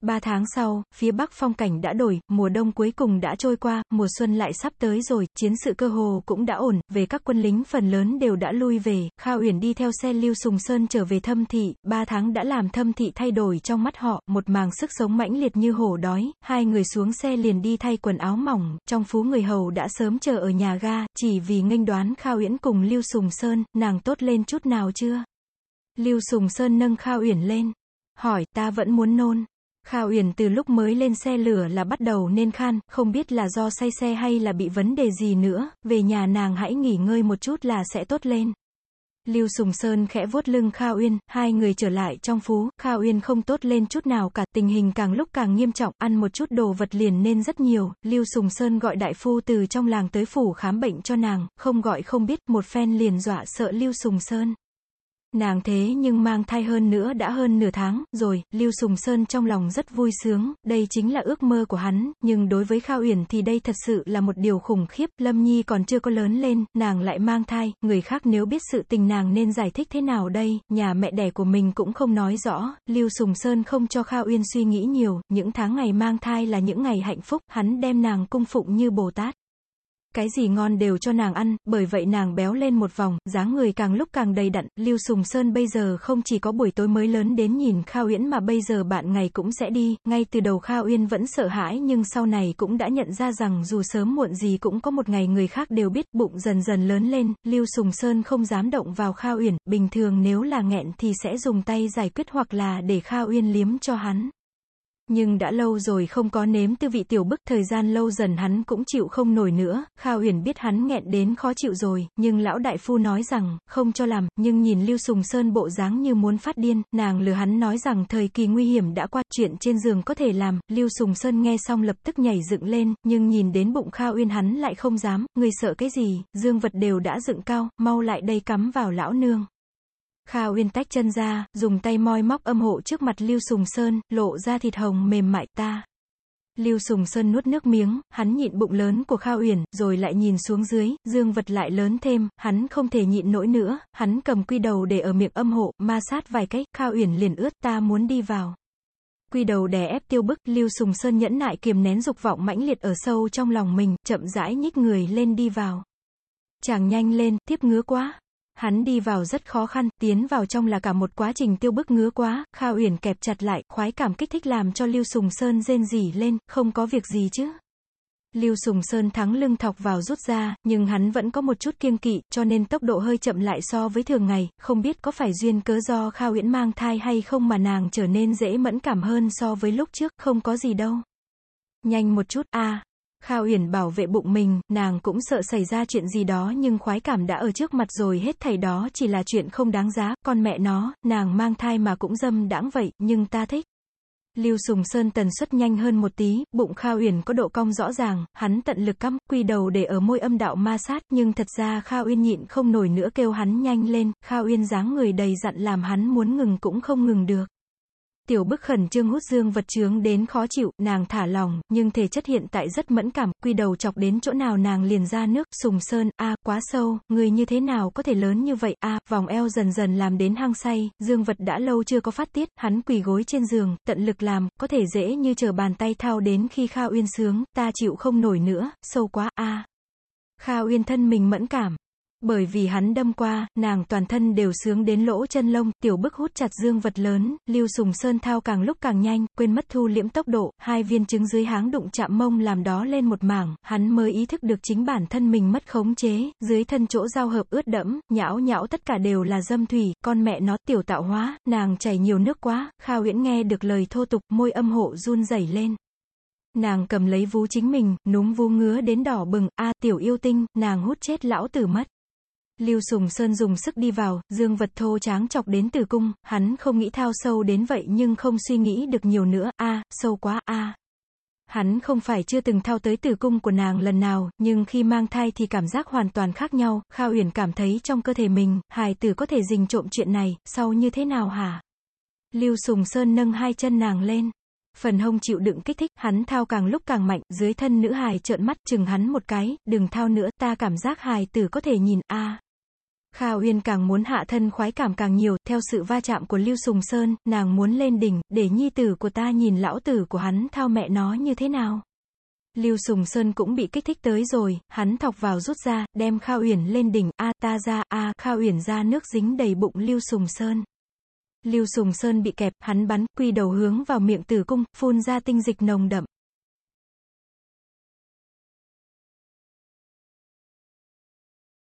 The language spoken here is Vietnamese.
Ba tháng sau, phía bắc phong cảnh đã đổi, mùa đông cuối cùng đã trôi qua, mùa xuân lại sắp tới rồi, chiến sự cơ hồ cũng đã ổn, về các quân lính phần lớn đều đã lui về, Kha Uyển đi theo xe Lưu Sùng Sơn trở về thâm thị, ba tháng đã làm thâm thị thay đổi trong mắt họ, một màng sức sống mãnh liệt như hổ đói, hai người xuống xe liền đi thay quần áo mỏng, trong phú người hầu đã sớm chờ ở nhà ga, chỉ vì nghênh đoán Kha Uyển cùng Lưu Sùng Sơn, nàng tốt lên chút nào chưa? Lưu Sùng Sơn nâng Kha Uyển lên, hỏi, ta vẫn muốn nôn. Kha Uyển từ lúc mới lên xe lửa là bắt đầu nên khan, không biết là do say xe hay là bị vấn đề gì nữa, về nhà nàng hãy nghỉ ngơi một chút là sẽ tốt lên. Lưu Sùng Sơn khẽ vuốt lưng Kha Uyên, hai người trở lại trong phú, Kha Uyên không tốt lên chút nào cả, tình hình càng lúc càng nghiêm trọng, ăn một chút đồ vật liền nên rất nhiều, Lưu Sùng Sơn gọi đại phu từ trong làng tới phủ khám bệnh cho nàng, không gọi không biết, một phen liền dọa sợ Lưu Sùng Sơn. Nàng thế nhưng mang thai hơn nữa đã hơn nửa tháng, rồi, Lưu Sùng Sơn trong lòng rất vui sướng, đây chính là ước mơ của hắn, nhưng đối với Khao Uyển thì đây thật sự là một điều khủng khiếp, Lâm Nhi còn chưa có lớn lên, nàng lại mang thai, người khác nếu biết sự tình nàng nên giải thích thế nào đây, nhà mẹ đẻ của mình cũng không nói rõ, Lưu Sùng Sơn không cho Khao Uyên suy nghĩ nhiều, những tháng ngày mang thai là những ngày hạnh phúc, hắn đem nàng cung phụng như Bồ Tát cái gì ngon đều cho nàng ăn, bởi vậy nàng béo lên một vòng, dáng người càng lúc càng đầy đặn, Lưu Sùng Sơn bây giờ không chỉ có buổi tối mới lớn đến nhìn Khao Uyển mà bây giờ bạn ngày cũng sẽ đi, ngay từ đầu Khao Uyên vẫn sợ hãi nhưng sau này cũng đã nhận ra rằng dù sớm muộn gì cũng có một ngày người khác đều biết, bụng dần dần lớn lên, Lưu Sùng Sơn không dám động vào Khao Uyển, bình thường nếu là nghẹn thì sẽ dùng tay giải quyết hoặc là để Khao Uyên liếm cho hắn. Nhưng đã lâu rồi không có nếm tư vị tiểu bức, thời gian lâu dần hắn cũng chịu không nổi nữa, Kha Uyển biết hắn nghẹn đến khó chịu rồi, nhưng lão đại phu nói rằng, không cho làm, nhưng nhìn Lưu Sùng Sơn bộ dáng như muốn phát điên, nàng lừa hắn nói rằng thời kỳ nguy hiểm đã qua, chuyện trên giường có thể làm, Lưu Sùng Sơn nghe xong lập tức nhảy dựng lên, nhưng nhìn đến bụng Kha Uyên hắn lại không dám, người sợ cái gì, dương vật đều đã dựng cao, mau lại đây cắm vào lão nương. Kha Uyên tách chân ra, dùng tay moi móc âm hộ trước mặt Lưu Sùng Sơn, lộ ra thịt hồng mềm mại ta. Lưu Sùng Sơn nuốt nước miếng, hắn nhịn bụng lớn của Kha Uyển, rồi lại nhìn xuống dưới, dương vật lại lớn thêm, hắn không thể nhịn nổi nữa, hắn cầm quy đầu để ở miệng âm hộ, ma sát vài cách, Kha Uyển liền ướt, ta muốn đi vào. Quy đầu đè ép tiêu bức, Lưu Sùng Sơn nhẫn nại kiềm nén dục vọng mãnh liệt ở sâu trong lòng mình, chậm rãi nhích người lên đi vào. Chàng nhanh lên, tiếp ngứa quá. Hắn đi vào rất khó khăn, tiến vào trong là cả một quá trình tiêu bức ngứa quá, Kha Uyển kẹp chặt lại, khoái cảm kích thích làm cho Lưu Sùng Sơn rên rỉ lên, không có việc gì chứ. Lưu Sùng Sơn thắng lưng thọc vào rút ra, nhưng hắn vẫn có một chút kiêng kỵ, cho nên tốc độ hơi chậm lại so với thường ngày, không biết có phải duyên cớ do Kha Uyển mang thai hay không mà nàng trở nên dễ mẫn cảm hơn so với lúc trước, không có gì đâu. Nhanh một chút, a Kha Uyển bảo vệ bụng mình, nàng cũng sợ xảy ra chuyện gì đó nhưng khoái cảm đã ở trước mặt rồi hết thảy đó chỉ là chuyện không đáng giá, con mẹ nó, nàng mang thai mà cũng dâm đãng vậy, nhưng ta thích. Lưu Sùng Sơn tần suất nhanh hơn một tí, bụng Kha Uyển có độ cong rõ ràng, hắn tận lực cắm, quy đầu để ở môi âm đạo ma sát, nhưng thật ra Kha Uyên nhịn không nổi nữa kêu hắn nhanh lên, Kha Uyên dáng người đầy dặn làm hắn muốn ngừng cũng không ngừng được. Tiểu bức khẩn trương hút dương vật trướng đến khó chịu, nàng thả lòng, nhưng thể chất hiện tại rất mẫn cảm, quy đầu chọc đến chỗ nào nàng liền ra nước, sùng sơn, a quá sâu, người như thế nào có thể lớn như vậy, a vòng eo dần dần làm đến hang say, dương vật đã lâu chưa có phát tiết, hắn quỳ gối trên giường, tận lực làm, có thể dễ như chờ bàn tay thao đến khi Kha Uyên sướng, ta chịu không nổi nữa, sâu quá, a. Kha Uyên thân mình mẫn cảm, bởi vì hắn đâm qua, nàng toàn thân đều sướng đến lỗ chân lông, tiểu bức hút chặt dương vật lớn, lưu sùng sơn thao càng lúc càng nhanh, quên mất thu liễm tốc độ, hai viên trứng dưới háng đụng chạm mông làm đó lên một mảng, hắn mới ý thức được chính bản thân mình mất khống chế, dưới thân chỗ giao hợp ướt đẫm, nhão nhão tất cả đều là dâm thủy, con mẹ nó tiểu tạo hóa, nàng chảy nhiều nước quá, Kha Uyển nghe được lời thô tục, môi âm hộ run rẩy lên. Nàng cầm lấy vú chính mình, núm vú ngứa đến đỏ bừng, a tiểu yêu tinh, nàng hút chết lão tử mất. Lưu Sùng Sơn dùng sức đi vào, dương vật thô tráng chọc đến tử cung, hắn không nghĩ thao sâu đến vậy nhưng không suy nghĩ được nhiều nữa, a sâu quá, a Hắn không phải chưa từng thao tới tử cung của nàng lần nào, nhưng khi mang thai thì cảm giác hoàn toàn khác nhau, Kha Uyển cảm thấy trong cơ thể mình, hài tử có thể dình trộm chuyện này, sau như thế nào hả? Lưu Sùng Sơn nâng hai chân nàng lên. Phần hông chịu đựng kích thích, hắn thao càng lúc càng mạnh, dưới thân nữ hài trợn mắt chừng hắn một cái, đừng thao nữa, ta cảm giác hài tử có thể nhìn, a Kha Uyên càng muốn hạ thân khoái cảm càng nhiều, theo sự va chạm của Lưu Sùng Sơn, nàng muốn lên đỉnh, để nhi tử của ta nhìn lão tử của hắn thao mẹ nó như thế nào. Lưu Sùng Sơn cũng bị kích thích tới rồi, hắn thọc vào rút ra, đem Kha Uyển lên đỉnh, a ta ra, a Kha Uyển ra nước dính đầy bụng Lưu Sùng Sơn. Lưu Sùng Sơn bị kẹp, hắn bắn, quy đầu hướng vào miệng tử cung, phun ra tinh dịch nồng đậm.